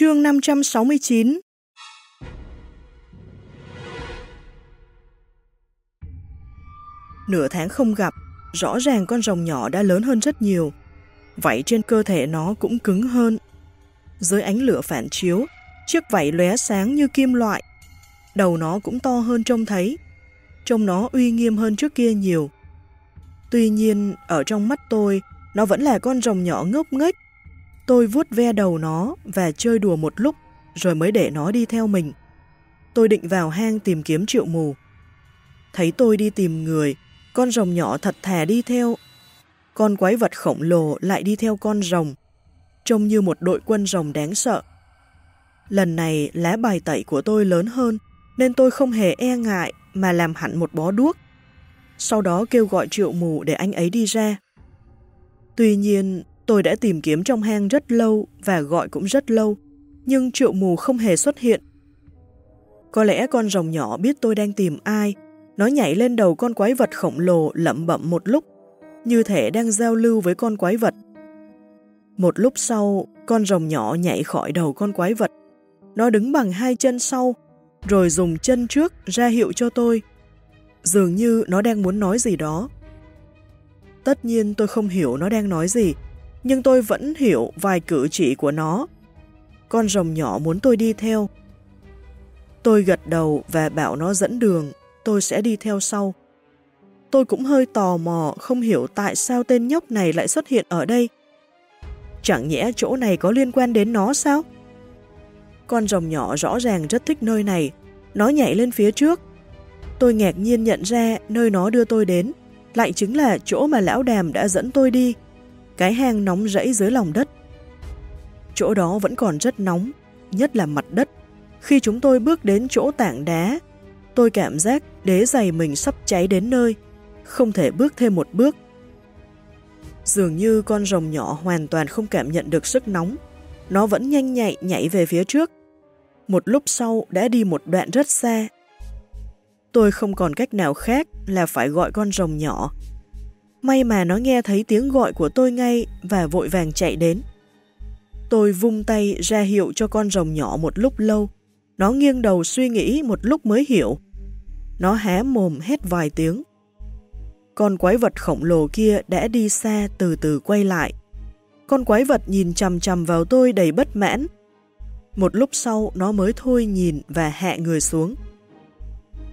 Chương 569 Nửa tháng không gặp, rõ ràng con rồng nhỏ đã lớn hơn rất nhiều. Vảy trên cơ thể nó cũng cứng hơn. Dưới ánh lửa phản chiếu, chiếc vảy lóe sáng như kim loại. Đầu nó cũng to hơn trông thấy. Trông nó uy nghiêm hơn trước kia nhiều. Tuy nhiên, ở trong mắt tôi, nó vẫn là con rồng nhỏ ngốc nghếch. Tôi vuốt ve đầu nó và chơi đùa một lúc, rồi mới để nó đi theo mình. Tôi định vào hang tìm kiếm triệu mù. Thấy tôi đi tìm người, con rồng nhỏ thật thà đi theo. Con quái vật khổng lồ lại đi theo con rồng, trông như một đội quân rồng đáng sợ. Lần này lá bài tẩy của tôi lớn hơn, nên tôi không hề e ngại mà làm hẳn một bó đuốc. Sau đó kêu gọi triệu mù để anh ấy đi ra. Tuy nhiên, tôi đã tìm kiếm trong hang rất lâu và gọi cũng rất lâu, nhưng triệu mù không hề xuất hiện. Có lẽ con rồng nhỏ biết tôi đang tìm ai, nó nhảy lên đầu con quái vật khổng lồ lẩm bẩm một lúc, như thể đang giao lưu với con quái vật. Một lúc sau, con rồng nhỏ nhảy khỏi đầu con quái vật. Nó đứng bằng hai chân sau, rồi dùng chân trước ra hiệu cho tôi. Dường như nó đang muốn nói gì đó. Tất nhiên tôi không hiểu nó đang nói gì, nhưng tôi vẫn hiểu vài cử chỉ của nó. Con rồng nhỏ muốn tôi đi theo. Tôi gật đầu và bảo nó dẫn đường, tôi sẽ đi theo sau. Tôi cũng hơi tò mò, không hiểu tại sao tên nhóc này lại xuất hiện ở đây. Chẳng nhẽ chỗ này có liên quan đến nó sao? Con rồng nhỏ rõ ràng rất thích nơi này, nó nhảy lên phía trước. Tôi ngạc nhiên nhận ra nơi nó đưa tôi đến, lại chính là chỗ mà lão đàm đã dẫn tôi đi, cái hang nóng rẫy dưới lòng đất. Chỗ đó vẫn còn rất nóng, nhất là mặt đất. Khi chúng tôi bước đến chỗ tảng đá, tôi cảm giác đế giày mình sắp cháy đến nơi, không thể bước thêm một bước. Dường như con rồng nhỏ hoàn toàn không cảm nhận được sức nóng, nó vẫn nhanh nhạy nhảy về phía trước. Một lúc sau đã đi một đoạn rất xa. Tôi không còn cách nào khác là phải gọi con rồng nhỏ. May mà nó nghe thấy tiếng gọi của tôi ngay và vội vàng chạy đến. Tôi vung tay ra hiệu cho con rồng nhỏ một lúc lâu. Nó nghiêng đầu suy nghĩ một lúc mới hiểu. Nó há mồm hét vài tiếng. Con quái vật khổng lồ kia đã đi xa từ từ quay lại. Con quái vật nhìn chầm chầm vào tôi đầy bất mãn. Một lúc sau, nó mới thôi nhìn và hạ người xuống.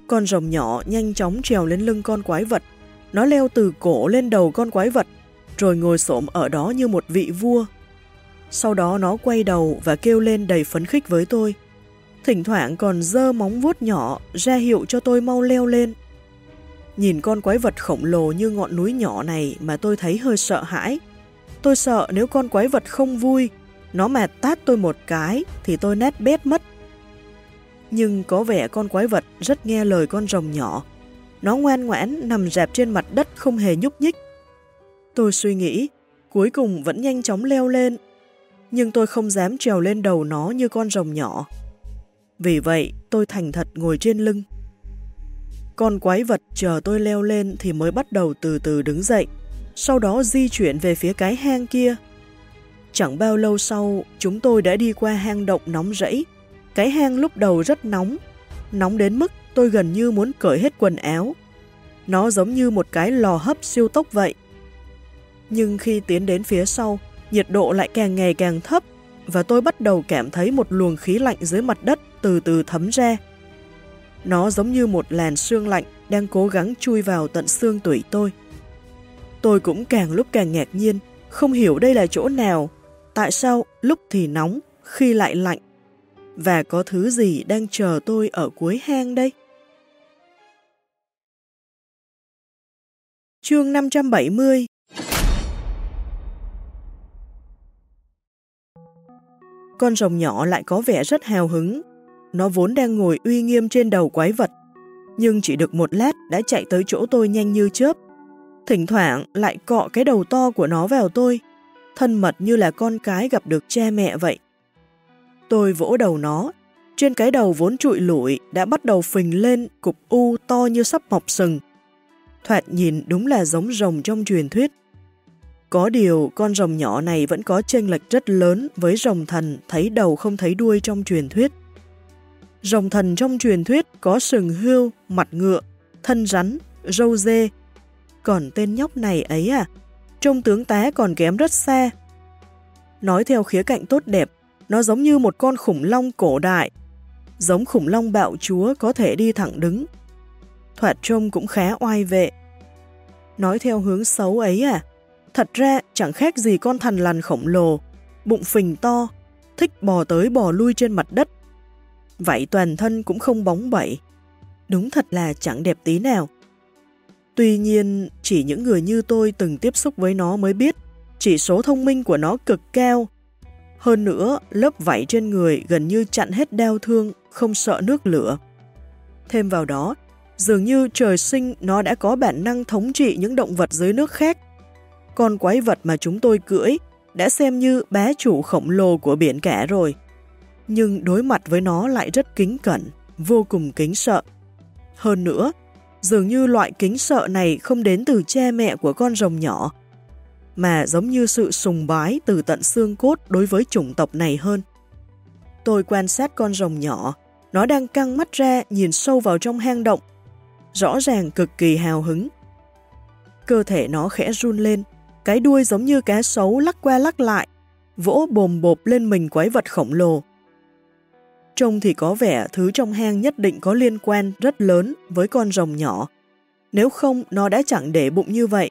Con rồng nhỏ nhanh chóng trèo lên lưng con quái vật. Nó leo từ cổ lên đầu con quái vật, rồi ngồi xổm ở đó như một vị vua. Sau đó nó quay đầu và kêu lên đầy phấn khích với tôi. Thỉnh thoảng còn dơ móng vuốt nhỏ ra hiệu cho tôi mau leo lên. Nhìn con quái vật khổng lồ như ngọn núi nhỏ này mà tôi thấy hơi sợ hãi. Tôi sợ nếu con quái vật không vui, nó mà tát tôi một cái thì tôi nét bét mất. Nhưng có vẻ con quái vật rất nghe lời con rồng nhỏ. Nó ngoan ngoãn nằm rạp trên mặt đất không hề nhúc nhích. Tôi suy nghĩ, cuối cùng vẫn nhanh chóng leo lên. Nhưng tôi không dám trèo lên đầu nó như con rồng nhỏ. Vì vậy, tôi thành thật ngồi trên lưng. Con quái vật chờ tôi leo lên thì mới bắt đầu từ từ đứng dậy, sau đó di chuyển về phía cái hang kia. Chẳng bao lâu sau, chúng tôi đã đi qua hang động nóng rẫy. Cái hang lúc đầu rất nóng, nóng đến mức tôi gần như muốn cởi hết quần áo. Nó giống như một cái lò hấp siêu tốc vậy. Nhưng khi tiến đến phía sau, nhiệt độ lại càng ngày càng thấp và tôi bắt đầu cảm thấy một luồng khí lạnh dưới mặt đất từ từ thấm ra. Nó giống như một làn xương lạnh đang cố gắng chui vào tận xương tủy tôi. Tôi cũng càng lúc càng ngạc nhiên, không hiểu đây là chỗ nào, tại sao lúc thì nóng, khi lại lạnh, và có thứ gì đang chờ tôi ở cuối hang đây? Chương 570 Con rồng nhỏ lại có vẻ rất hào hứng nó vốn đang ngồi uy nghiêm trên đầu quái vật, nhưng chỉ được một lát đã chạy tới chỗ tôi nhanh như chớp. Thỉnh thoảng lại cọ cái đầu to của nó vào tôi, thân mật như là con cái gặp được cha mẹ vậy. Tôi vỗ đầu nó, trên cái đầu vốn trụi lủi đã bắt đầu phình lên cục u to như sắp mọc sừng. Thoạt nhìn đúng là giống rồng trong truyền thuyết. Có điều con rồng nhỏ này vẫn có chênh lệch rất lớn với rồng thần thấy đầu không thấy đuôi trong truyền thuyết. Rồng thần trong truyền thuyết có sừng hươu, mặt ngựa, thân rắn, râu dê. Còn tên nhóc này ấy à, trông tướng tá còn kém rất xa. Nói theo khía cạnh tốt đẹp, nó giống như một con khủng long cổ đại, giống khủng long bạo chúa có thể đi thẳng đứng. Thoạt trông cũng khá oai vệ. Nói theo hướng xấu ấy à, thật ra chẳng khác gì con thằn lằn khổng lồ, bụng phình to, thích bò tới bò lui trên mặt đất. Vậy toàn thân cũng không bóng bẩy. Đúng thật là chẳng đẹp tí nào. Tuy nhiên, chỉ những người như tôi từng tiếp xúc với nó mới biết chỉ số thông minh của nó cực cao. Hơn nữa, lớp vảy trên người gần như chặn hết đau thương, không sợ nước lửa. Thêm vào đó, dường như trời sinh nó đã có bản năng thống trị những động vật dưới nước khác. Con quái vật mà chúng tôi cưỡi đã xem như bá chủ khổng lồ của biển cả rồi. Nhưng đối mặt với nó lại rất kính cẩn, vô cùng kính sợ. Hơn nữa, dường như loại kính sợ này không đến từ cha mẹ của con rồng nhỏ, mà giống như sự sùng bái từ tận xương cốt đối với chủng tộc này hơn. Tôi quan sát con rồng nhỏ, nó đang căng mắt ra nhìn sâu vào trong hang động, rõ ràng cực kỳ hào hứng. Cơ thể nó khẽ run lên, cái đuôi giống như cá sấu lắc qua lắc lại, vỗ bồm bộp lên mình quái vật khổng lồ. Trông thì có vẻ thứ trong hang nhất định có liên quan rất lớn với con rồng nhỏ, nếu không nó đã chẳng để bụng như vậy.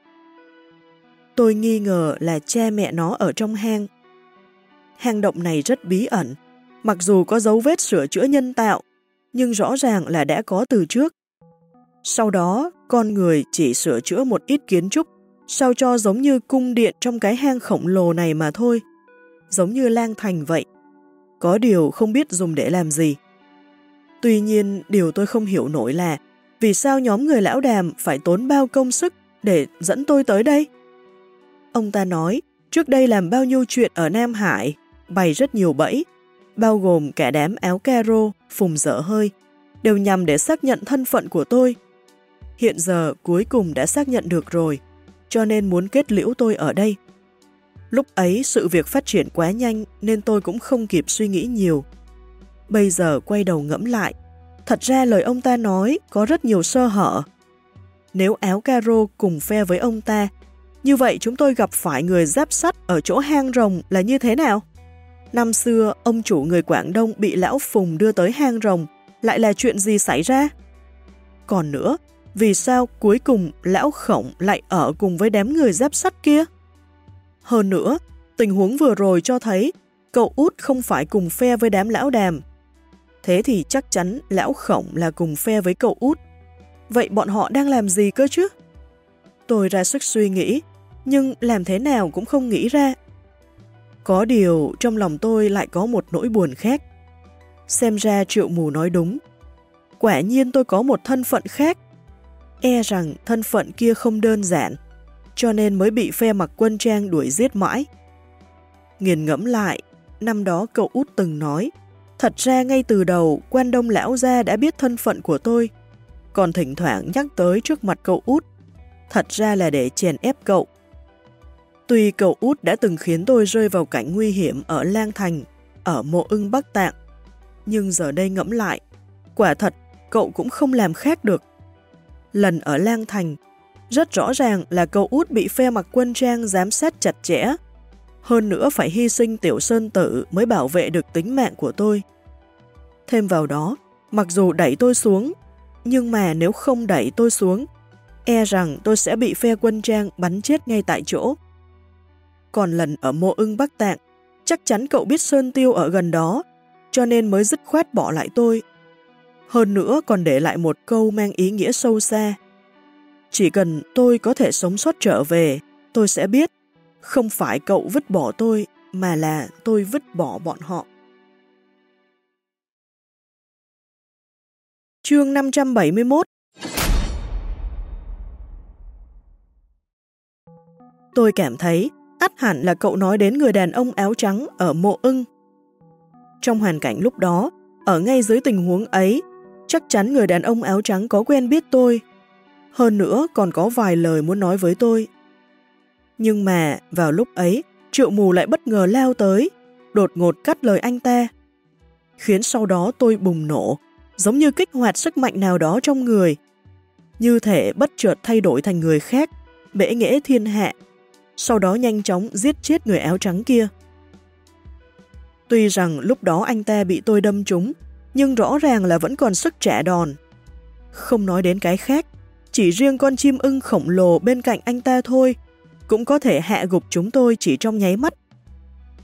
Tôi nghi ngờ là cha mẹ nó ở trong hang. Hang động này rất bí ẩn, mặc dù có dấu vết sửa chữa nhân tạo, nhưng rõ ràng là đã có từ trước. Sau đó, con người chỉ sửa chữa một ít kiến trúc, sao cho giống như cung điện trong cái hang khổng lồ này mà thôi. Giống như lang thành vậy. Có điều không biết dùng để làm gì. Tuy nhiên, điều tôi không hiểu nổi là vì sao nhóm người lão đàm phải tốn bao công sức để dẫn tôi tới đây? Ông ta nói, trước đây làm bao nhiêu chuyện ở Nam Hải, bày rất nhiều bẫy, bao gồm cả đám áo caro, phùng dở hơi, đều nhằm để xác nhận thân phận của tôi. Hiện giờ cuối cùng đã xác nhận được rồi, cho nên muốn kết liễu tôi ở đây. Lúc ấy sự việc phát triển quá nhanh nên tôi cũng không kịp suy nghĩ nhiều. Bây giờ quay đầu ngẫm lại, thật ra lời ông ta nói có rất nhiều sơ hở. Nếu áo caro cùng phe với ông ta như vậy chúng tôi gặp phải người giáp sắt ở chỗ hang rồng là như thế nào? Năm xưa, ông chủ người Quảng Đông bị lão Phùng đưa tới hang rồng, lại là chuyện gì xảy ra? Còn nữa, vì sao cuối cùng lão khổng lại ở cùng với đám người giáp sắt kia? Hơn nữa, tình huống vừa rồi cho thấy cậu út không phải cùng phe với đám lão đàm. Thế thì chắc chắn lão khổng là cùng phe với cậu út. Vậy bọn họ đang làm gì cơ chứ? Tôi ra sức suy nghĩ, nhưng làm thế nào cũng không nghĩ ra. Có điều trong lòng tôi lại có một nỗi buồn khác. Xem ra triệu mù nói đúng. Quả nhiên tôi có một thân phận khác. E rằng thân phận kia không đơn giản, cho nên mới bị phe mặc quân trang đuổi giết mãi. Nghiền ngẫm lại, năm đó cậu út từng nói, thật ra ngay từ đầu quan đông lão gia đã biết thân phận của tôi, còn thỉnh thoảng nhắc tới trước mặt cậu út, thật ra là để chèn ép cậu. Tuy cậu út đã từng khiến tôi rơi vào cảnh nguy hiểm ở Lang Thành, ở mộ ưng Bắc Tạng, nhưng giờ đây ngẫm lại, quả thật cậu cũng không làm khác được. Lần ở Lang Thành, rất rõ ràng là cậu út bị phe mặc quân trang giám sát chặt chẽ, hơn nữa phải hy sinh tiểu sơn tử mới bảo vệ được tính mạng của tôi. Thêm vào đó, mặc dù đẩy tôi xuống, nhưng mà nếu không đẩy tôi xuống, e rằng tôi sẽ bị phe quân trang bắn chết ngay tại chỗ. Còn lần ở mộ ưng Bắc Tạng, chắc chắn cậu biết Sơn Tiêu ở gần đó, cho nên mới dứt khoát bỏ lại tôi. Hơn nữa còn để lại một câu mang ý nghĩa sâu xa. Chỉ cần tôi có thể sống sót trở về, tôi sẽ biết, không phải cậu vứt bỏ tôi, mà là tôi vứt bỏ bọn họ. Chương 571 Tôi cảm thấy ắt hẳn là cậu nói đến người đàn ông áo trắng ở mộ ưng. Trong hoàn cảnh lúc đó, ở ngay dưới tình huống ấy, chắc chắn người đàn ông áo trắng có quen biết tôi. Hơn nữa còn có vài lời muốn nói với tôi. Nhưng mà vào lúc ấy, triệu mù lại bất ngờ lao tới, đột ngột cắt lời anh ta. Khiến sau đó tôi bùng nổ, giống như kích hoạt sức mạnh nào đó trong người. Như thể bất chợt thay đổi thành người khác, bể nghẽ thiên hạ, sau đó nhanh chóng giết chết người áo trắng kia. Tuy rằng lúc đó anh ta bị tôi đâm trúng, nhưng rõ ràng là vẫn còn sức trẻ đòn. Không nói đến cái khác, chỉ riêng con chim ưng khổng lồ bên cạnh anh ta thôi, cũng có thể hạ gục chúng tôi chỉ trong nháy mắt.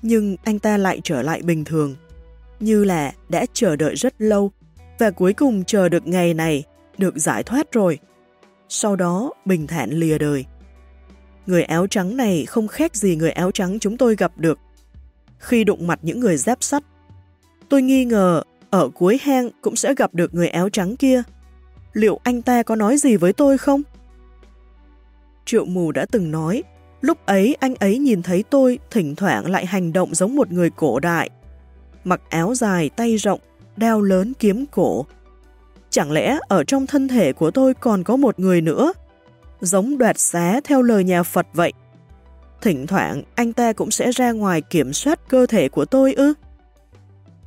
Nhưng anh ta lại trở lại bình thường, như là đã chờ đợi rất lâu, và cuối cùng chờ được ngày này, được giải thoát rồi. Sau đó bình thản lìa đời. Người áo trắng này không khác gì người áo trắng chúng tôi gặp được. Khi đụng mặt những người giáp sắt, tôi nghi ngờ ở cuối hang cũng sẽ gặp được người áo trắng kia. Liệu anh ta có nói gì với tôi không? Triệu mù đã từng nói, lúc ấy anh ấy nhìn thấy tôi thỉnh thoảng lại hành động giống một người cổ đại. Mặc áo dài, tay rộng, đeo lớn kiếm cổ. Chẳng lẽ ở trong thân thể của tôi còn có một người nữa? Giống đoạt xá theo lời nhà Phật vậy. Thỉnh thoảng anh ta cũng sẽ ra ngoài kiểm soát cơ thể của tôi ư?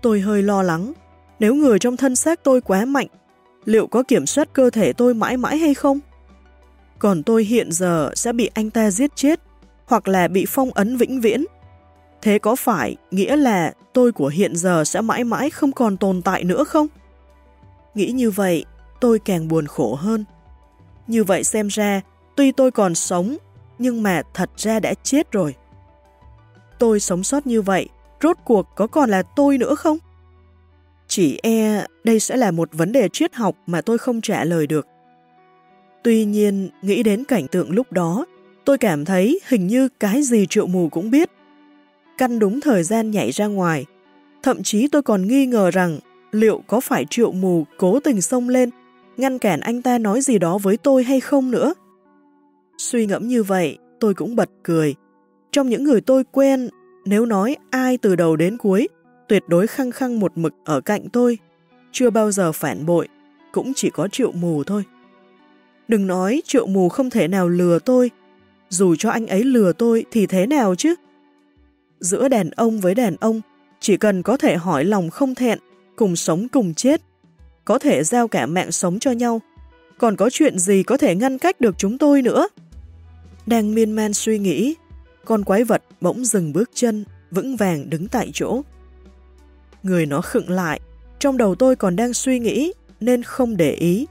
Tôi hơi lo lắng, nếu người trong thân xác tôi quá mạnh, liệu có kiểm soát cơ thể tôi mãi mãi hay không? Còn tôi hiện giờ sẽ bị anh ta giết chết, hoặc là bị phong ấn vĩnh viễn. Thế có phải nghĩa là tôi của hiện giờ sẽ mãi mãi không còn tồn tại nữa không? Nghĩ như vậy, tôi càng buồn khổ hơn. Như vậy xem ra, tuy tôi còn sống, nhưng mà thật ra đã chết rồi. Tôi sống sót như vậy, rốt cuộc có còn là tôi nữa không? Chỉ e đây sẽ là một vấn đề triết học mà tôi không trả lời được. Tuy nhiên, nghĩ đến cảnh tượng lúc đó, tôi cảm thấy hình như cái gì triệu mù cũng biết. Căn đúng thời gian nhảy ra ngoài, thậm chí tôi còn nghi ngờ rằng liệu có phải triệu mù cố tình xông lên, ngăn cản anh ta nói gì đó với tôi hay không nữa. Suy ngẫm như vậy, tôi cũng bật cười. Trong những người tôi quen, nếu nói ai từ đầu đến cuối, tuyệt đối khăng khăng một mực ở cạnh tôi, chưa bao giờ phản bội, cũng chỉ có triệu mù thôi. Đừng nói triệu mù không thể nào lừa tôi, dù cho anh ấy lừa tôi thì thế nào chứ? Giữa đàn ông với đàn ông, chỉ cần có thể hỏi lòng không thẹn, cùng sống cùng chết, có thể giao cả mạng sống cho nhau, còn có chuyện gì có thể ngăn cách được chúng tôi nữa? Đang miên man suy nghĩ, con quái vật bỗng dừng bước chân, vững vàng đứng tại chỗ. Người nó khựng lại, trong đầu tôi còn đang suy nghĩ nên không để ý,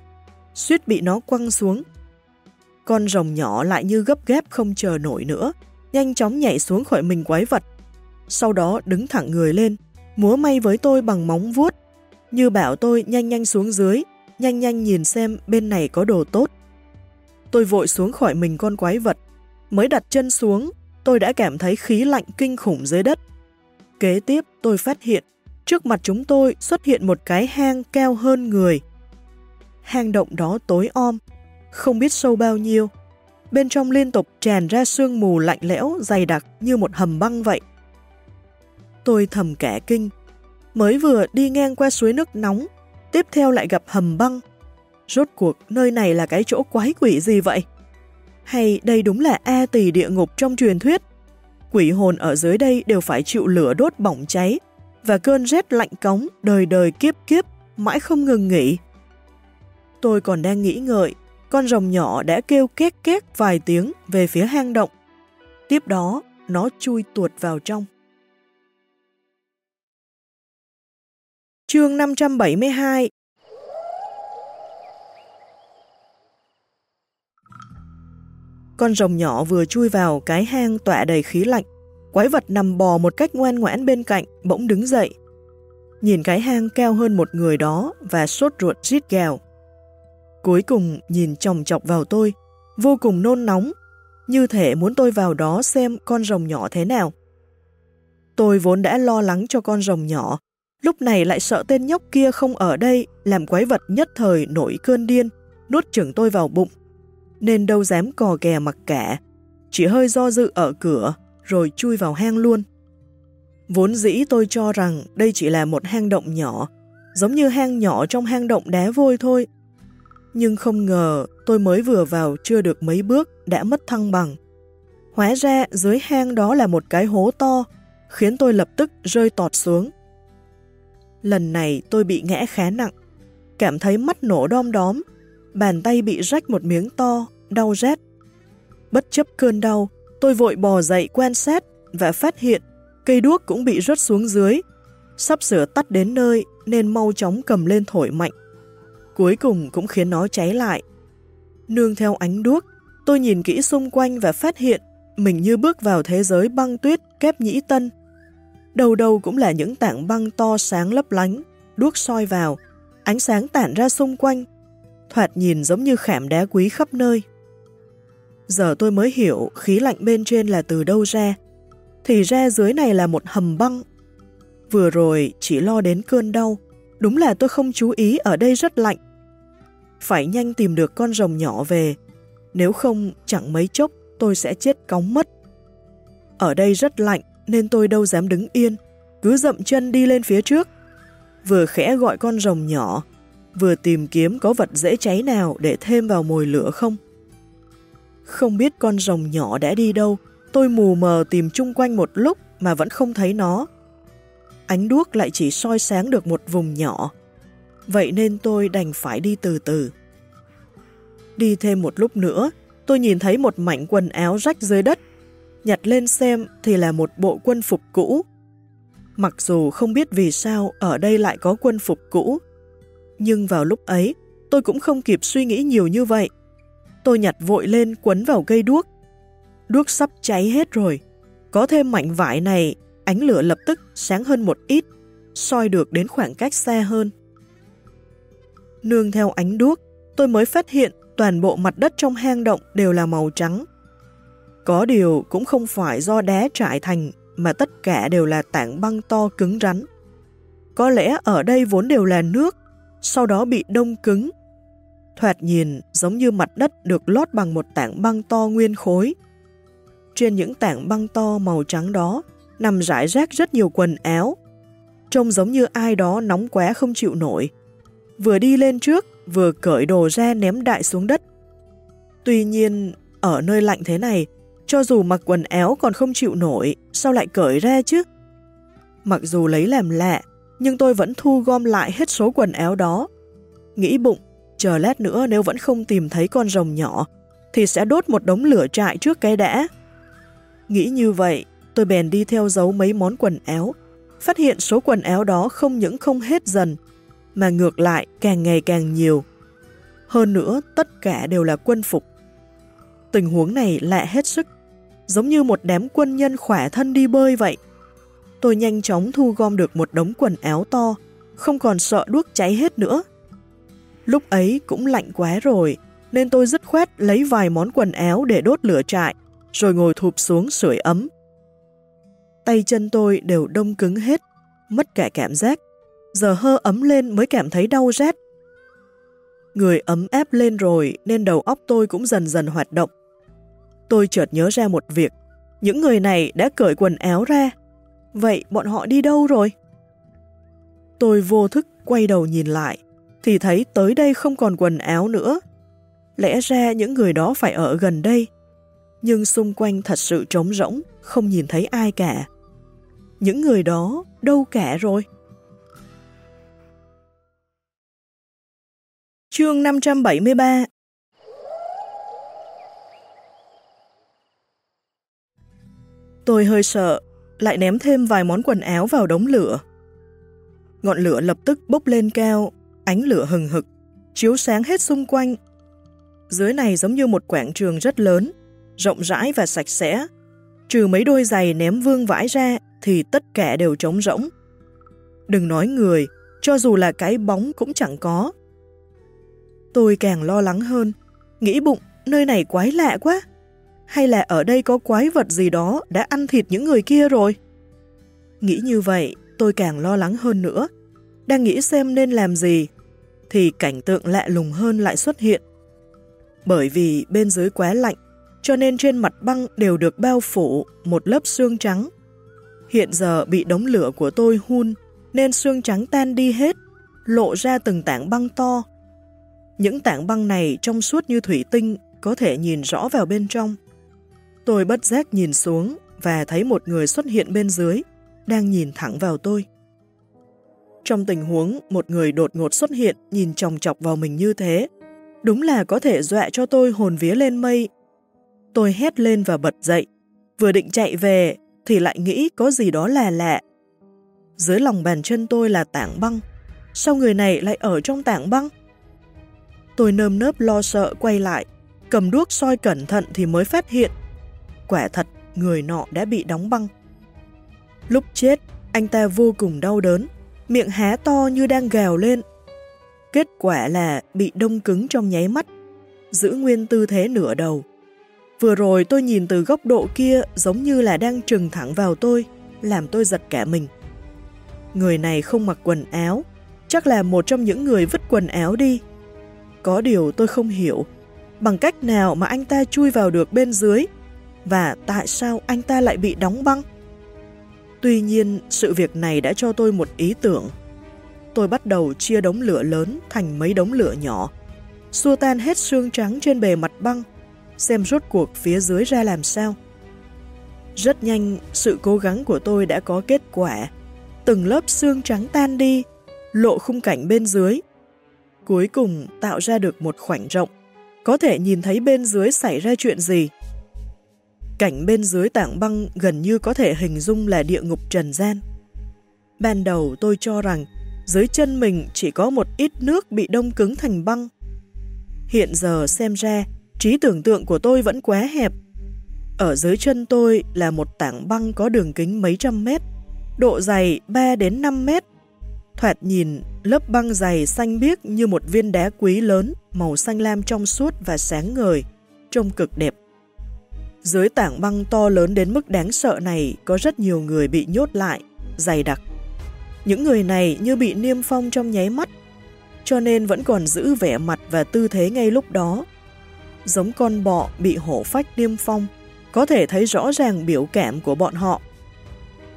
suýt bị nó quăng xuống. Con rồng nhỏ lại như gấp gáp không chờ nổi nữa, nhanh chóng nhảy xuống khỏi mình quái vật. Sau đó đứng thẳng người lên, múa may với tôi bằng móng vuốt, như bảo tôi nhanh nhanh xuống dưới, nhanh nhanh nhìn xem bên này có đồ tốt. Tôi vội xuống khỏi mình con quái vật, mới đặt chân xuống, tôi đã cảm thấy khí lạnh kinh khủng dưới đất. Kế tiếp tôi phát hiện trước mặt chúng tôi xuất hiện một cái hang cao hơn người. Hang động đó tối om, không biết sâu bao nhiêu. Bên trong liên tục tràn ra sương mù lạnh lẽo dày đặc như một hầm băng vậy. Tôi thầm cả kinh, mới vừa đi ngang qua suối nước nóng, tiếp theo lại gặp hầm băng. Rốt cuộc nơi này là cái chỗ quái quỷ gì vậy? Hay đây đúng là A tỳ địa ngục trong truyền thuyết? Quỷ hồn ở dưới đây đều phải chịu lửa đốt bỏng cháy, và cơn rét lạnh cống đời đời kiếp kiếp mãi không ngừng nghỉ. Tôi còn đang nghĩ ngợi, con rồng nhỏ đã kêu két két vài tiếng về phía hang động. Tiếp đó, nó chui tuột vào trong. Chương 572 Con rồng nhỏ vừa chui vào cái hang tọa đầy khí lạnh, Quái vật nằm bò một cách ngoan ngoãn bên cạnh, bỗng đứng dậy. Nhìn cái hang cao hơn một người đó và sốt ruột rít gào. Cuối cùng nhìn chồng chọc vào tôi, vô cùng nôn nóng, như thể muốn tôi vào đó xem con rồng nhỏ thế nào. Tôi vốn đã lo lắng cho con rồng nhỏ, lúc này lại sợ tên nhóc kia không ở đây làm quái vật nhất thời nổi cơn điên, nuốt chửng tôi vào bụng, nên đâu dám cò kè mặc cả, chỉ hơi do dự ở cửa rồi chui vào hang luôn. Vốn dĩ tôi cho rằng đây chỉ là một hang động nhỏ, giống như hang nhỏ trong hang động đá vôi thôi. Nhưng không ngờ tôi mới vừa vào chưa được mấy bước đã mất thăng bằng. Hóa ra dưới hang đó là một cái hố to, khiến tôi lập tức rơi tọt xuống. Lần này tôi bị ngã khá nặng, cảm thấy mắt nổ đom đóm, bàn tay bị rách một miếng to, đau rát. Bất chấp cơn đau, tôi vội bò dậy quan sát và phát hiện cây đuốc cũng bị rớt xuống dưới, sắp sửa tắt đến nơi nên mau chóng cầm lên thổi mạnh. Cuối cùng cũng khiến nó cháy lại. Nương theo ánh đuốc, tôi nhìn kỹ xung quanh và phát hiện mình như bước vào thế giới băng tuyết kép nhĩ tân. Đầu đầu cũng là những tảng băng to sáng lấp lánh, đuốc soi vào, ánh sáng tản ra xung quanh, thoạt nhìn giống như khảm đá quý khắp nơi. Giờ tôi mới hiểu khí lạnh bên trên là từ đâu ra, thì ra dưới này là một hầm băng. Vừa rồi chỉ lo đến cơn đau, đúng là tôi không chú ý ở đây rất lạnh. Phải nhanh tìm được con rồng nhỏ về, nếu không chẳng mấy chốc tôi sẽ chết cóng mất. Ở đây rất lạnh nên tôi đâu dám đứng yên, cứ dậm chân đi lên phía trước. Vừa khẽ gọi con rồng nhỏ, vừa tìm kiếm có vật dễ cháy nào để thêm vào mồi lửa không. Không biết con rồng nhỏ đã đi đâu, tôi mù mờ tìm chung quanh một lúc mà vẫn không thấy nó. Ánh đuốc lại chỉ soi sáng được một vùng nhỏ, vậy nên tôi đành phải đi từ từ. Đi thêm một lúc nữa, tôi nhìn thấy một mảnh quần áo rách dưới đất. Nhặt lên xem thì là một bộ quân phục cũ. Mặc dù không biết vì sao ở đây lại có quân phục cũ, nhưng vào lúc ấy tôi cũng không kịp suy nghĩ nhiều như vậy. Tôi nhặt vội lên quấn vào cây đuốc. Đuốc sắp cháy hết rồi. Có thêm mảnh vải này, ánh lửa lập tức sáng hơn một ít, soi được đến khoảng cách xa hơn. Nương theo ánh đuốc, tôi mới phát hiện toàn bộ mặt đất trong hang động đều là màu trắng. Có điều cũng không phải do đá trải thành mà tất cả đều là tảng băng to cứng rắn. Có lẽ ở đây vốn đều là nước, sau đó bị đông cứng. Thoạt nhìn giống như mặt đất được lót bằng một tảng băng to nguyên khối. Trên những tảng băng to màu trắng đó nằm rải rác rất nhiều quần áo. Trông giống như ai đó nóng quá không chịu nổi. Vừa đi lên trước, vừa cởi đồ ra ném đại xuống đất. Tuy nhiên, ở nơi lạnh thế này, cho dù mặc quần áo còn không chịu nổi, sao lại cởi ra chứ? Mặc dù lấy làm lạ, nhưng tôi vẫn thu gom lại hết số quần áo đó. Nghĩ bụng, chờ lát nữa nếu vẫn không tìm thấy con rồng nhỏ, thì sẽ đốt một đống lửa trại trước cái đã. Nghĩ như vậy, tôi bèn đi theo dấu mấy món quần áo, phát hiện số quần áo đó không những không hết dần, mà ngược lại càng ngày càng nhiều. Hơn nữa, tất cả đều là quân phục. Tình huống này lạ hết sức, giống như một đám quân nhân khỏe thân đi bơi vậy. Tôi nhanh chóng thu gom được một đống quần áo to, không còn sợ đuốc cháy hết nữa. Lúc ấy cũng lạnh quá rồi, nên tôi dứt khoát lấy vài món quần áo để đốt lửa trại, rồi ngồi thụp xuống sưởi ấm. Tay chân tôi đều đông cứng hết, mất cả cảm giác giờ hơ ấm lên mới cảm thấy đau rát. Người ấm áp lên rồi nên đầu óc tôi cũng dần dần hoạt động. Tôi chợt nhớ ra một việc, những người này đã cởi quần áo ra, vậy bọn họ đi đâu rồi? Tôi vô thức quay đầu nhìn lại, thì thấy tới đây không còn quần áo nữa. Lẽ ra những người đó phải ở gần đây, nhưng xung quanh thật sự trống rỗng, không nhìn thấy ai cả. Những người đó đâu cả rồi? Chương 573 Tôi hơi sợ, lại ném thêm vài món quần áo vào đống lửa. Ngọn lửa lập tức bốc lên cao, ánh lửa hừng hực, chiếu sáng hết xung quanh. Dưới này giống như một quảng trường rất lớn, rộng rãi và sạch sẽ. Trừ mấy đôi giày ném vương vãi ra thì tất cả đều trống rỗng. Đừng nói người, cho dù là cái bóng cũng chẳng có. Tôi càng lo lắng hơn, nghĩ bụng nơi này quái lạ quá. Hay là ở đây có quái vật gì đó đã ăn thịt những người kia rồi? Nghĩ như vậy, tôi càng lo lắng hơn nữa. Đang nghĩ xem nên làm gì, thì cảnh tượng lạ lùng hơn lại xuất hiện. Bởi vì bên dưới quá lạnh, cho nên trên mặt băng đều được bao phủ một lớp xương trắng. Hiện giờ bị đống lửa của tôi hun, nên xương trắng tan đi hết, lộ ra từng tảng băng to, những tảng băng này trong suốt như thủy tinh, có thể nhìn rõ vào bên trong. Tôi bất giác nhìn xuống và thấy một người xuất hiện bên dưới, đang nhìn thẳng vào tôi. Trong tình huống một người đột ngột xuất hiện nhìn chòng chọc vào mình như thế, đúng là có thể dọa cho tôi hồn vía lên mây. Tôi hét lên và bật dậy, vừa định chạy về thì lại nghĩ có gì đó là lạ. Dưới lòng bàn chân tôi là tảng băng, sao người này lại ở trong tảng băng? Tôi nơm nớp lo sợ quay lại, cầm đuốc soi cẩn thận thì mới phát hiện. Quả thật, người nọ đã bị đóng băng. Lúc chết, anh ta vô cùng đau đớn, miệng há to như đang gào lên. Kết quả là bị đông cứng trong nháy mắt, giữ nguyên tư thế nửa đầu. Vừa rồi tôi nhìn từ góc độ kia giống như là đang trừng thẳng vào tôi, làm tôi giật cả mình. Người này không mặc quần áo, chắc là một trong những người vứt quần áo đi. Có điều tôi không hiểu, bằng cách nào mà anh ta chui vào được bên dưới, và tại sao anh ta lại bị đóng băng? Tuy nhiên, sự việc này đã cho tôi một ý tưởng. Tôi bắt đầu chia đống lửa lớn thành mấy đống lửa nhỏ, xua tan hết xương trắng trên bề mặt băng, xem rốt cuộc phía dưới ra làm sao. Rất nhanh, sự cố gắng của tôi đã có kết quả. Từng lớp xương trắng tan đi, lộ khung cảnh bên dưới. Cuối cùng tạo ra được một khoảnh rộng, có thể nhìn thấy bên dưới xảy ra chuyện gì. Cảnh bên dưới tảng băng gần như có thể hình dung là địa ngục trần gian. Ban đầu tôi cho rằng dưới chân mình chỉ có một ít nước bị đông cứng thành băng. Hiện giờ xem ra, trí tưởng tượng của tôi vẫn quá hẹp. Ở dưới chân tôi là một tảng băng có đường kính mấy trăm mét, độ dày 3 đến 5 mét. Thoạt nhìn, lớp băng dày xanh biếc như một viên đá quý lớn, màu xanh lam trong suốt và sáng ngời, trông cực đẹp. Dưới tảng băng to lớn đến mức đáng sợ này có rất nhiều người bị nhốt lại, dày đặc. Những người này như bị niêm phong trong nháy mắt, cho nên vẫn còn giữ vẻ mặt và tư thế ngay lúc đó. Giống con bọ bị hổ phách niêm phong, có thể thấy rõ ràng biểu cảm của bọn họ.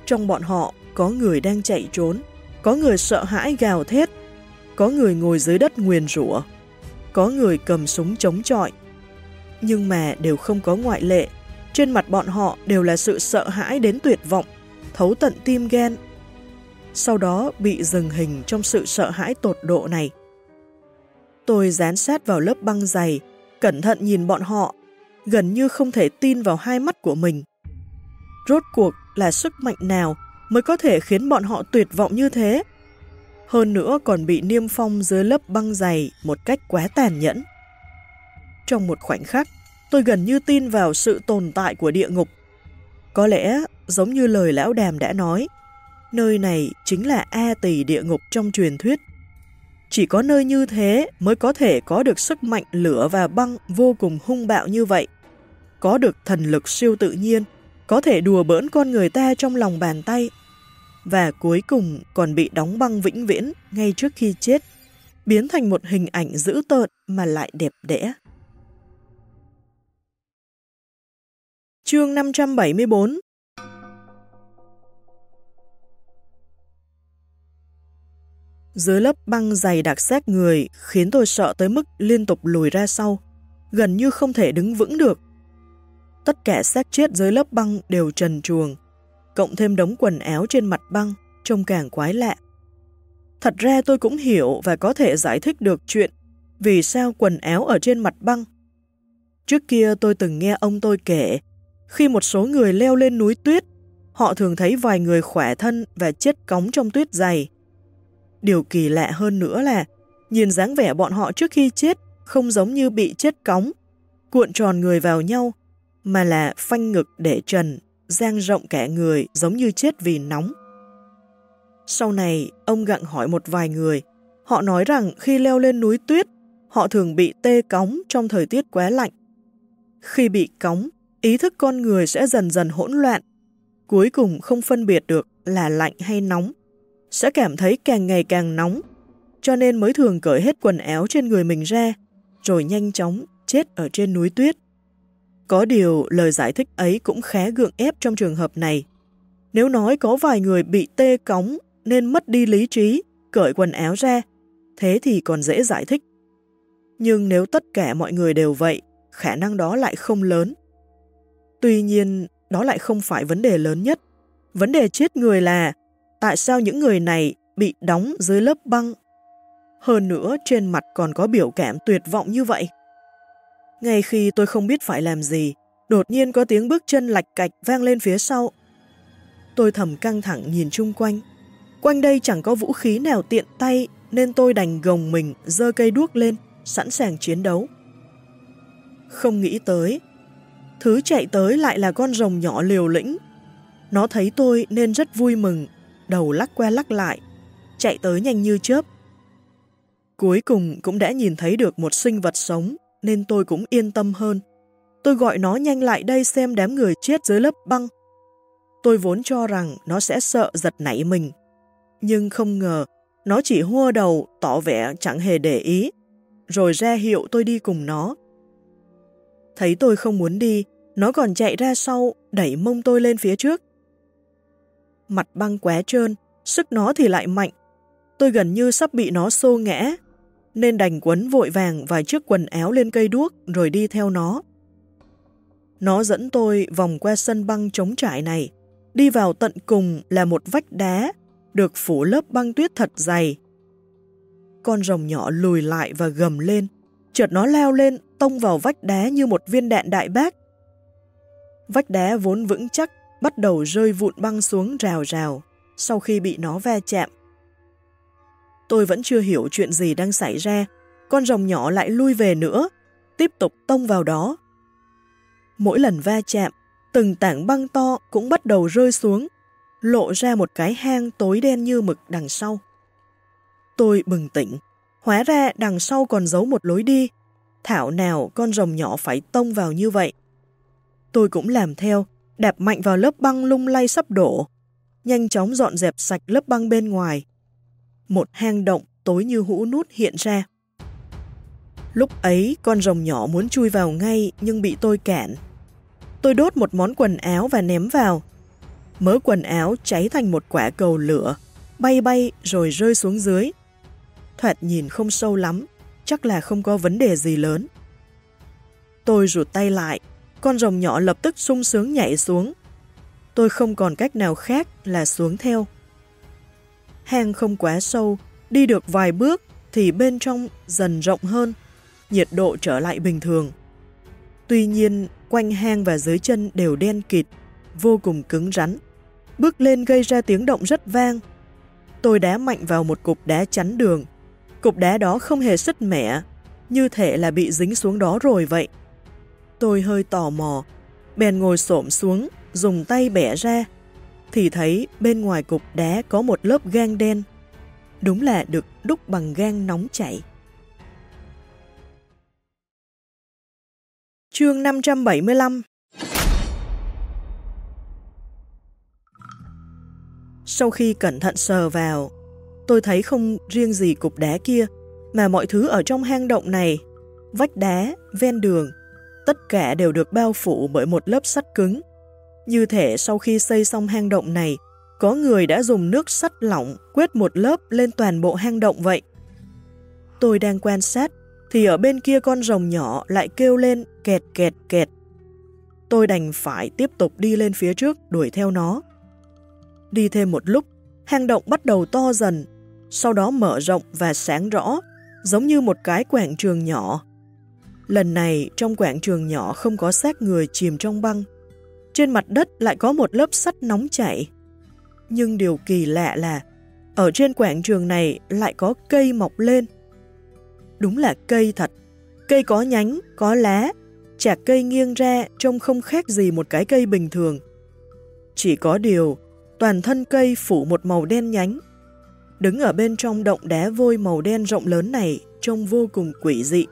Trong bọn họ có người đang chạy trốn, có người sợ hãi gào thét, có người ngồi dưới đất nguyền rủa, có người cầm súng chống chọi. Nhưng mà đều không có ngoại lệ, trên mặt bọn họ đều là sự sợ hãi đến tuyệt vọng, thấu tận tim ghen. Sau đó bị dừng hình trong sự sợ hãi tột độ này. Tôi dán sát vào lớp băng dày, cẩn thận nhìn bọn họ, gần như không thể tin vào hai mắt của mình. Rốt cuộc là sức mạnh nào mới có thể khiến bọn họ tuyệt vọng như thế? Hơn nữa còn bị niêm phong dưới lớp băng dày một cách quá tàn nhẫn. Trong một khoảnh khắc, tôi gần như tin vào sự tồn tại của địa ngục. Có lẽ, giống như lời lão đàm đã nói, nơi này chính là A tỷ địa ngục trong truyền thuyết. Chỉ có nơi như thế mới có thể có được sức mạnh lửa và băng vô cùng hung bạo như vậy. Có được thần lực siêu tự nhiên, có thể đùa bỡn con người ta trong lòng bàn tay. Và cuối cùng còn bị đóng băng vĩnh viễn ngay trước khi chết, biến thành một hình ảnh dữ tợn mà lại đẹp đẽ. Chương 574 Dưới lớp băng dày đặc xét người khiến tôi sợ tới mức liên tục lùi ra sau, gần như không thể đứng vững được. Tất cả xác chết dưới lớp băng đều trần truồng, cộng thêm đống quần áo trên mặt băng, trông càng quái lạ. Thật ra tôi cũng hiểu và có thể giải thích được chuyện vì sao quần áo ở trên mặt băng. Trước kia tôi từng nghe ông tôi kể khi một số người leo lên núi tuyết, họ thường thấy vài người khỏe thân và chết cống trong tuyết dày. Điều kỳ lạ hơn nữa là, nhìn dáng vẻ bọn họ trước khi chết không giống như bị chết cống, cuộn tròn người vào nhau, mà là phanh ngực để trần, giang rộng cả người giống như chết vì nóng. Sau này, ông gặng hỏi một vài người, họ nói rằng khi leo lên núi tuyết, họ thường bị tê cống trong thời tiết quá lạnh. Khi bị cống, ý thức con người sẽ dần dần hỗn loạn, cuối cùng không phân biệt được là lạnh hay nóng, sẽ cảm thấy càng ngày càng nóng, cho nên mới thường cởi hết quần áo trên người mình ra, rồi nhanh chóng chết ở trên núi tuyết. Có điều lời giải thích ấy cũng khá gượng ép trong trường hợp này. Nếu nói có vài người bị tê cống nên mất đi lý trí, cởi quần áo ra, thế thì còn dễ giải thích. Nhưng nếu tất cả mọi người đều vậy, khả năng đó lại không lớn. Tuy nhiên, đó lại không phải vấn đề lớn nhất. Vấn đề chết người là tại sao những người này bị đóng dưới lớp băng? Hơn nữa, trên mặt còn có biểu cảm tuyệt vọng như vậy. Ngay khi tôi không biết phải làm gì, đột nhiên có tiếng bước chân lạch cạch vang lên phía sau. Tôi thầm căng thẳng nhìn chung quanh. Quanh đây chẳng có vũ khí nào tiện tay nên tôi đành gồng mình dơ cây đuốc lên, sẵn sàng chiến đấu. Không nghĩ tới, thứ chạy tới lại là con rồng nhỏ liều lĩnh. Nó thấy tôi nên rất vui mừng, đầu lắc qua lắc lại, chạy tới nhanh như chớp. Cuối cùng cũng đã nhìn thấy được một sinh vật sống nên tôi cũng yên tâm hơn. Tôi gọi nó nhanh lại đây xem đám người chết dưới lớp băng. Tôi vốn cho rằng nó sẽ sợ giật nảy mình. Nhưng không ngờ, nó chỉ hua đầu tỏ vẻ chẳng hề để ý, rồi ra hiệu tôi đi cùng nó. Thấy tôi không muốn đi, nó còn chạy ra sau, đẩy mông tôi lên phía trước. Mặt băng quá trơn, sức nó thì lại mạnh. Tôi gần như sắp bị nó xô ngã, nên đành quấn vội vàng vài chiếc quần áo lên cây đuốc rồi đi theo nó. Nó dẫn tôi vòng qua sân băng trống trải này, đi vào tận cùng là một vách đá, được phủ lớp băng tuyết thật dày. Con rồng nhỏ lùi lại và gầm lên, chợt nó leo lên, tông vào vách đá như một viên đạn đại bác. Vách đá vốn vững chắc, bắt đầu rơi vụn băng xuống rào rào, sau khi bị nó va chạm. Tôi vẫn chưa hiểu chuyện gì đang xảy ra, con rồng nhỏ lại lui về nữa, tiếp tục tông vào đó. Mỗi lần va chạm, từng tảng băng to cũng bắt đầu rơi xuống, lộ ra một cái hang tối đen như mực đằng sau. Tôi bừng tỉnh, hóa ra đằng sau còn giấu một lối đi, thảo nào con rồng nhỏ phải tông vào như vậy. Tôi cũng làm theo, đạp mạnh vào lớp băng lung lay sắp đổ, nhanh chóng dọn dẹp sạch lớp băng bên ngoài. Một hang động tối như hũ nút hiện ra. Lúc ấy, con rồng nhỏ muốn chui vào ngay nhưng bị tôi cản. Tôi đốt một món quần áo và ném vào. Mớ quần áo cháy thành một quả cầu lửa, bay bay rồi rơi xuống dưới. Thoạt nhìn không sâu lắm, chắc là không có vấn đề gì lớn. Tôi rụt tay lại, con rồng nhỏ lập tức sung sướng nhảy xuống. Tôi không còn cách nào khác là xuống theo. Hang không quá sâu, đi được vài bước thì bên trong dần rộng hơn, nhiệt độ trở lại bình thường. Tuy nhiên, quanh hang và dưới chân đều đen kịt, vô cùng cứng rắn. Bước lên gây ra tiếng động rất vang. Tôi đá mạnh vào một cục đá chắn đường. Cục đá đó không hề sứt mẻ, như thể là bị dính xuống đó rồi vậy. Tôi hơi tò mò, bèn ngồi xổm xuống, dùng tay bẻ ra, thì thấy bên ngoài cục đá có một lớp gan đen. Đúng là được đúc bằng gan nóng chảy. Chương 575 Sau khi cẩn thận sờ vào, tôi thấy không riêng gì cục đá kia, mà mọi thứ ở trong hang động này, vách đá, ven đường, tất cả đều được bao phủ bởi một lớp sắt cứng. Như thể sau khi xây xong hang động này, có người đã dùng nước sắt lỏng quét một lớp lên toàn bộ hang động vậy. Tôi đang quan sát thì ở bên kia con rồng nhỏ lại kêu lên kẹt kẹt kẹt. Tôi đành phải tiếp tục đi lên phía trước đuổi theo nó. Đi thêm một lúc, hang động bắt đầu to dần, sau đó mở rộng và sáng rõ, giống như một cái quảng trường nhỏ. Lần này trong quảng trường nhỏ không có xác người chìm trong băng. Trên mặt đất lại có một lớp sắt nóng chảy. Nhưng điều kỳ lạ là ở trên quảng trường này lại có cây mọc lên Đúng là cây thật. Cây có nhánh, có lá, chạc cây nghiêng ra trông không khác gì một cái cây bình thường. Chỉ có điều, toàn thân cây phủ một màu đen nhánh. Đứng ở bên trong động đá vôi màu đen rộng lớn này trông vô cùng quỷ dị.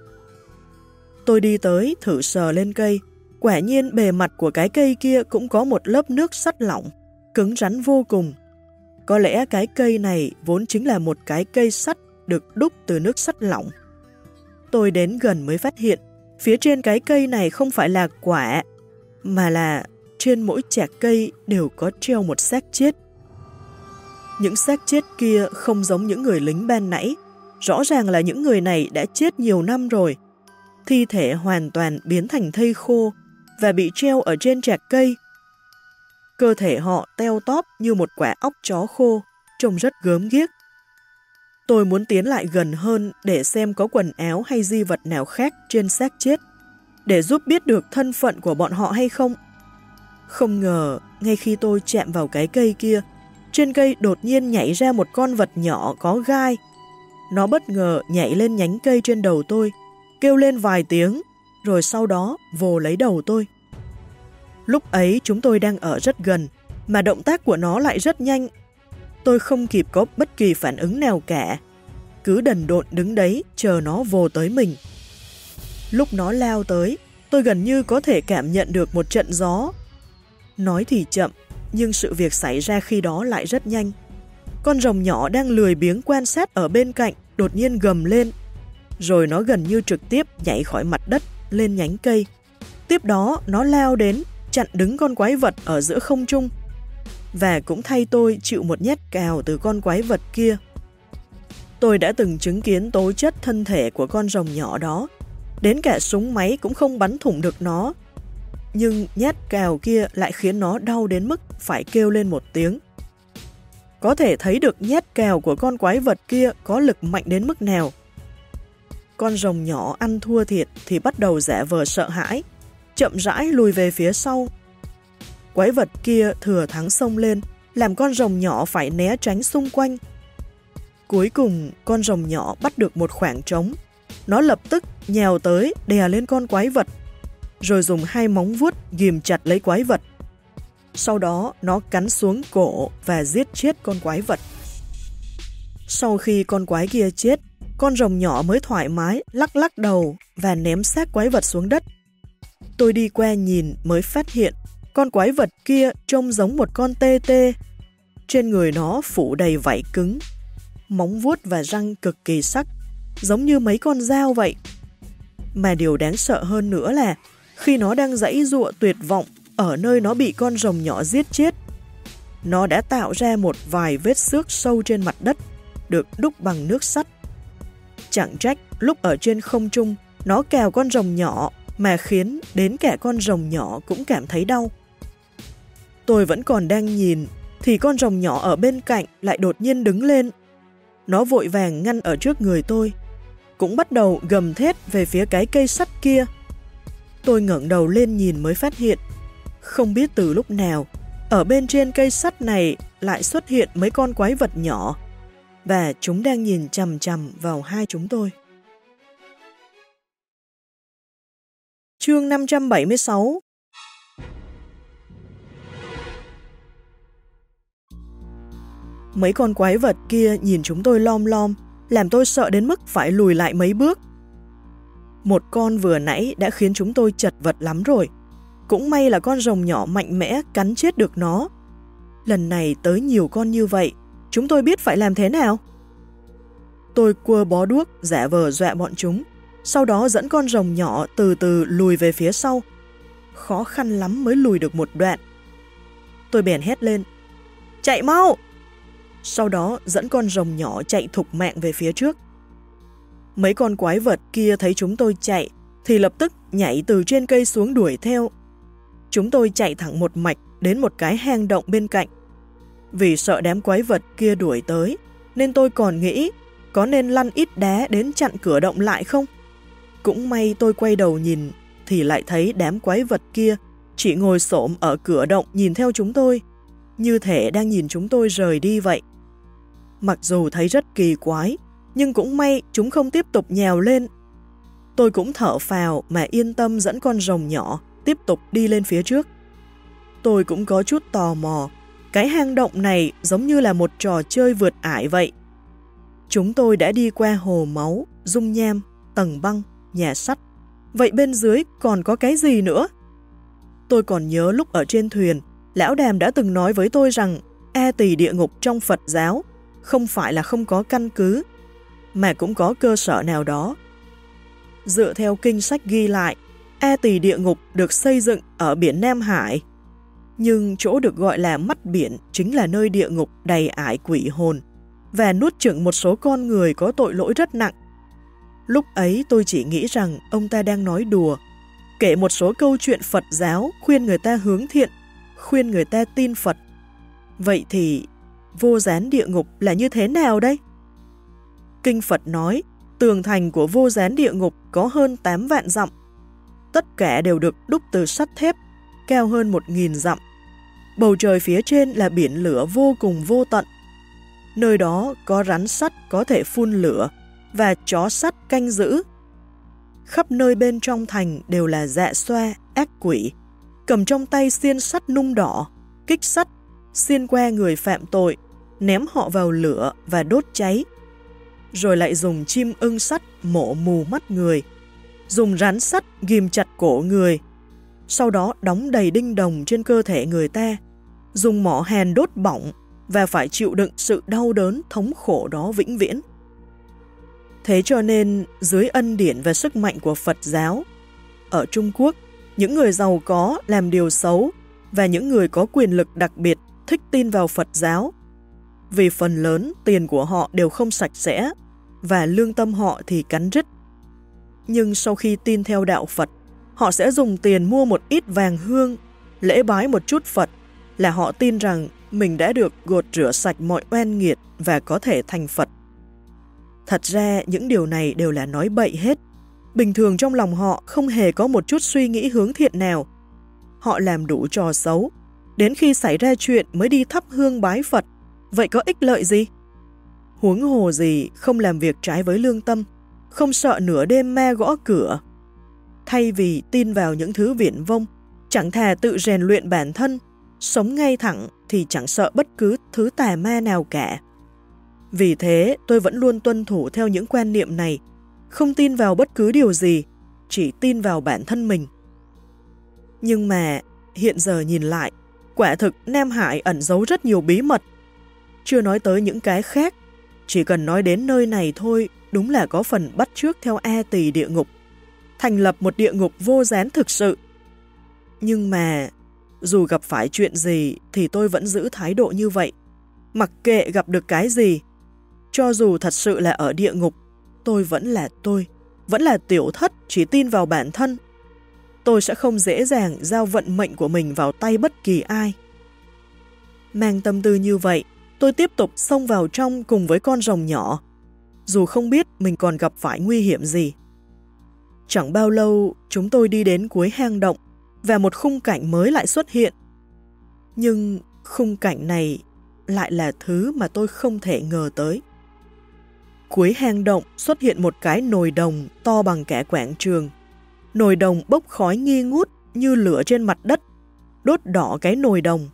Tôi đi tới thử sờ lên cây, quả nhiên bề mặt của cái cây kia cũng có một lớp nước sắt lỏng, cứng rắn vô cùng. Có lẽ cái cây này vốn chính là một cái cây sắt được đúc từ nước sắt lỏng. Tôi đến gần mới phát hiện, phía trên cái cây này không phải là quả, mà là trên mỗi chạc cây đều có treo một xác chết. Những xác chết kia không giống những người lính ban nãy, rõ ràng là những người này đã chết nhiều năm rồi. Thi thể hoàn toàn biến thành thây khô, và bị treo ở trên trạc cây. Cơ thể họ teo tóp như một quả óc chó khô, trông rất gớm ghiếc. Tôi muốn tiến lại gần hơn để xem có quần áo hay di vật nào khác trên xác chết, để giúp biết được thân phận của bọn họ hay không. Không ngờ, ngay khi tôi chạm vào cái cây kia, trên cây đột nhiên nhảy ra một con vật nhỏ có gai. Nó bất ngờ nhảy lên nhánh cây trên đầu tôi, kêu lên vài tiếng, rồi sau đó vồ lấy đầu tôi. Lúc ấy chúng tôi đang ở rất gần, mà động tác của nó lại rất nhanh. Tôi không kịp có bất kỳ phản ứng nào cả. Cứ đần độn đứng đấy chờ nó vồ tới mình. Lúc nó lao tới, tôi gần như có thể cảm nhận được một trận gió. Nói thì chậm, nhưng sự việc xảy ra khi đó lại rất nhanh. Con rồng nhỏ đang lười biếng quan sát ở bên cạnh, đột nhiên gầm lên. Rồi nó gần như trực tiếp nhảy khỏi mặt đất lên nhánh cây. Tiếp đó nó lao đến, chặn đứng con quái vật ở giữa không trung. Và cũng thay tôi chịu một nhát cào từ con quái vật kia. Tôi đã từng chứng kiến tố chất thân thể của con rồng nhỏ đó. Đến cả súng máy cũng không bắn thủng được nó nhưng nhát cào kia lại khiến nó đau đến mức phải kêu lên một tiếng. Có thể thấy được nhát cào của con quái vật kia có lực mạnh đến mức nào. Con rồng nhỏ ăn thua thiệt thì bắt đầu giả vờ sợ hãi, chậm rãi lùi về phía sau. Quái vật kia thừa thắng sông lên, làm con rồng nhỏ phải né tránh xung quanh. Cuối cùng, con rồng nhỏ bắt được một khoảng trống. Nó lập tức nhào tới đè lên con quái vật rồi dùng hai móng vuốt ghim chặt lấy quái vật. Sau đó nó cắn xuống cổ và giết chết con quái vật. Sau khi con quái kia chết, con rồng nhỏ mới thoải mái lắc lắc đầu và ném xác quái vật xuống đất. Tôi đi qua nhìn mới phát hiện con quái vật kia trông giống một con tê tê. Trên người nó phủ đầy vảy cứng, móng vuốt và răng cực kỳ sắc, giống như mấy con dao vậy. Mà điều đáng sợ hơn nữa là khi nó đang dãy dụa tuyệt vọng ở nơi nó bị con rồng nhỏ giết chết. Nó đã tạo ra một vài vết xước sâu trên mặt đất, được đúc bằng nước sắt. Chẳng trách lúc ở trên không trung, nó cào con rồng nhỏ mà khiến đến cả con rồng nhỏ cũng cảm thấy đau. Tôi vẫn còn đang nhìn, thì con rồng nhỏ ở bên cạnh lại đột nhiên đứng lên. Nó vội vàng ngăn ở trước người tôi, cũng bắt đầu gầm thét về phía cái cây sắt kia Tôi ngẩng đầu lên nhìn mới phát hiện, không biết từ lúc nào, ở bên trên cây sắt này lại xuất hiện mấy con quái vật nhỏ, và chúng đang nhìn chầm chầm vào hai chúng tôi. Chương 576 Mấy con quái vật kia nhìn chúng tôi lom lom, làm tôi sợ đến mức phải lùi lại mấy bước. Một con vừa nãy đã khiến chúng tôi chật vật lắm rồi. Cũng may là con rồng nhỏ mạnh mẽ cắn chết được nó. Lần này tới nhiều con như vậy, chúng tôi biết phải làm thế nào? Tôi cua bó đuốc, giả vờ dọa bọn chúng, sau đó dẫn con rồng nhỏ từ từ lùi về phía sau. Khó khăn lắm mới lùi được một đoạn. Tôi bèn hét lên, chạy mau! Sau đó dẫn con rồng nhỏ chạy thục mạng về phía trước. Mấy con quái vật kia thấy chúng tôi chạy, thì lập tức nhảy từ trên cây xuống đuổi theo. Chúng tôi chạy thẳng một mạch đến một cái hang động bên cạnh. Vì sợ đám quái vật kia đuổi tới, nên tôi còn nghĩ có nên lăn ít đá đến chặn cửa động lại không? Cũng may tôi quay đầu nhìn, thì lại thấy đám quái vật kia chỉ ngồi xổm ở cửa động nhìn theo chúng tôi, như thể đang nhìn chúng tôi rời đi vậy. Mặc dù thấy rất kỳ quái, nhưng cũng may chúng không tiếp tục nhào lên. Tôi cũng thở phào mà yên tâm dẫn con rồng nhỏ tiếp tục đi lên phía trước. Tôi cũng có chút tò mò, cái hang động này giống như là một trò chơi vượt ải vậy. Chúng tôi đã đi qua hồ máu, dung nham, tầng băng, nhà sắt. Vậy bên dưới còn có cái gì nữa? Tôi còn nhớ lúc ở trên thuyền, Lão Đàm đã từng nói với tôi rằng A tỳ địa ngục trong Phật giáo không phải là không có căn cứ, mà cũng có cơ sở nào đó. Dựa theo kinh sách ghi lại, A Tỳ địa ngục được xây dựng ở biển Nam Hải. Nhưng chỗ được gọi là mắt biển chính là nơi địa ngục đầy ải quỷ hồn và nuốt chửng một số con người có tội lỗi rất nặng. Lúc ấy tôi chỉ nghĩ rằng ông ta đang nói đùa, kể một số câu chuyện Phật giáo khuyên người ta hướng thiện, khuyên người ta tin Phật. Vậy thì vô gián địa ngục là như thế nào đây? Kinh Phật nói, tường thành của vô gián địa ngục có hơn 8 vạn dặm. Tất cả đều được đúc từ sắt thép, cao hơn 1.000 dặm. Bầu trời phía trên là biển lửa vô cùng vô tận. Nơi đó có rắn sắt có thể phun lửa và chó sắt canh giữ. Khắp nơi bên trong thành đều là dạ xoa, ác quỷ, cầm trong tay xiên sắt nung đỏ, kích sắt, xiên que người phạm tội, ném họ vào lửa và đốt cháy. Rồi lại dùng chim ưng sắt mổ mù mắt người, dùng rắn sắt ghim chặt cổ người, sau đó đóng đầy đinh đồng trên cơ thể người ta, dùng mỏ hèn đốt bỏng và phải chịu đựng sự đau đớn thống khổ đó vĩnh viễn. Thế cho nên, dưới ân điển và sức mạnh của Phật giáo, ở Trung Quốc, những người giàu có làm điều xấu và những người có quyền lực đặc biệt thích tin vào Phật giáo. Vì phần lớn tiền của họ đều không sạch sẽ và lương tâm họ thì cắn rứt. Nhưng sau khi tin theo đạo Phật, họ sẽ dùng tiền mua một ít vàng hương, lễ bái một chút Phật là họ tin rằng mình đã được gột rửa sạch mọi oan nghiệt và có thể thành Phật. Thật ra những điều này đều là nói bậy hết. Bình thường trong lòng họ không hề có một chút suy nghĩ hướng thiện nào. Họ làm đủ trò xấu, đến khi xảy ra chuyện mới đi thắp hương bái Phật. Vậy có ích lợi gì? Huống hồ gì không làm việc trái với lương tâm, không sợ nửa đêm ma gõ cửa. Thay vì tin vào những thứ viển vông, chẳng thà tự rèn luyện bản thân, sống ngay thẳng thì chẳng sợ bất cứ thứ tà ma nào cả. Vì thế, tôi vẫn luôn tuân thủ theo những quan niệm này, không tin vào bất cứ điều gì, chỉ tin vào bản thân mình. Nhưng mà, hiện giờ nhìn lại, quả thực Nam Hải ẩn giấu rất nhiều bí mật. Chưa nói tới những cái khác, chỉ cần nói đến nơi này thôi, đúng là có phần bắt trước theo A tỳ địa ngục, thành lập một địa ngục vô gián thực sự. Nhưng mà, dù gặp phải chuyện gì thì tôi vẫn giữ thái độ như vậy. Mặc kệ gặp được cái gì, cho dù thật sự là ở địa ngục, tôi vẫn là tôi, vẫn là tiểu thất chỉ tin vào bản thân. Tôi sẽ không dễ dàng giao vận mệnh của mình vào tay bất kỳ ai. Mang tâm tư như vậy, tôi tiếp tục xông vào trong cùng với con rồng nhỏ, dù không biết mình còn gặp phải nguy hiểm gì. Chẳng bao lâu, chúng tôi đi đến cuối hang động và một khung cảnh mới lại xuất hiện. Nhưng khung cảnh này lại là thứ mà tôi không thể ngờ tới. Cuối hang động xuất hiện một cái nồi đồng to bằng cả quảng trường. Nồi đồng bốc khói nghi ngút như lửa trên mặt đất, đốt đỏ cái nồi đồng.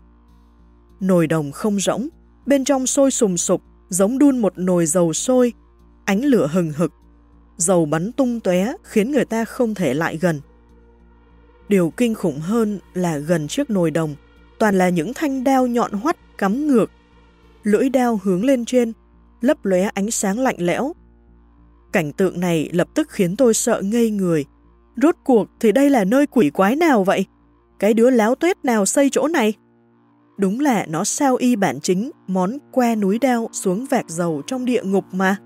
Nồi đồng không rỗng, bên trong sôi sùng sục, giống đun một nồi dầu sôi, ánh lửa hừng hực. Dầu bắn tung tóe khiến người ta không thể lại gần. Điều kinh khủng hơn là gần chiếc nồi đồng, toàn là những thanh đao nhọn hoắt cắm ngược. Lưỡi đao hướng lên trên, lấp lóe ánh sáng lạnh lẽo. Cảnh tượng này lập tức khiến tôi sợ ngây người. Rốt cuộc thì đây là nơi quỷ quái nào vậy? Cái đứa láo tuyết nào xây chỗ này? Đúng là nó sao y bản chính món que núi đao xuống vạc dầu trong địa ngục mà.